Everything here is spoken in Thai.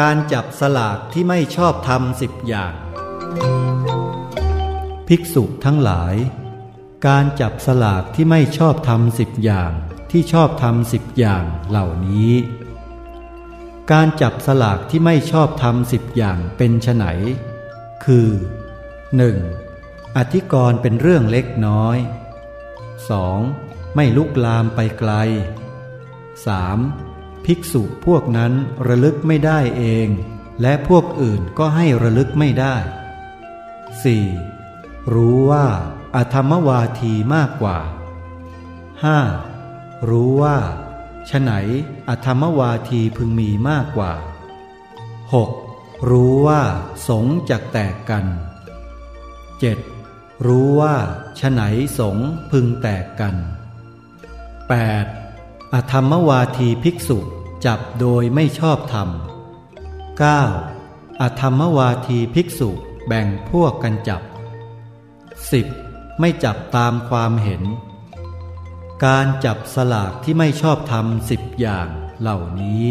การจับสลากที่ไม่ชอบทำสิบอย่าง ภิกษุทั้งหลาย การจับสลากที่ไม่ชอบทำสิบอย่างที่ชอบทำสิบอย่างเหล่านี้ การจับสลากที่ไม่ชอบทำสิบอย่างเป็นไนคือ 1. อธิกรณ์เป็นเรื่องเล็กน้อย 2. ไม่ลุกลามไปไกล 3. ภิกษุพวกนั้นระลึกไม่ได้เอง และพวกอื่นก็ให้ระลึกไม่ได้ 4. รู้ว่าอธรรมวาทีมากกว่า 5. รู้ว่าฉไหนอธรรมวาทีพึงมีมากกว่า 6. รู้ว่าสงจะแตกกัน 7. รู้ว่าฉไหนสงพึงแตกกัน 8. อธรรมวาทีภิกษุจับโดยไม่ชอบธรรม 9. อธรรมวาทีภิกษุแบ่งพวกกันจับ 10. ไม่จับตามความเห็น การจับสลากที่ไม่ชอบธรรมสิบอย่างเหล่านี้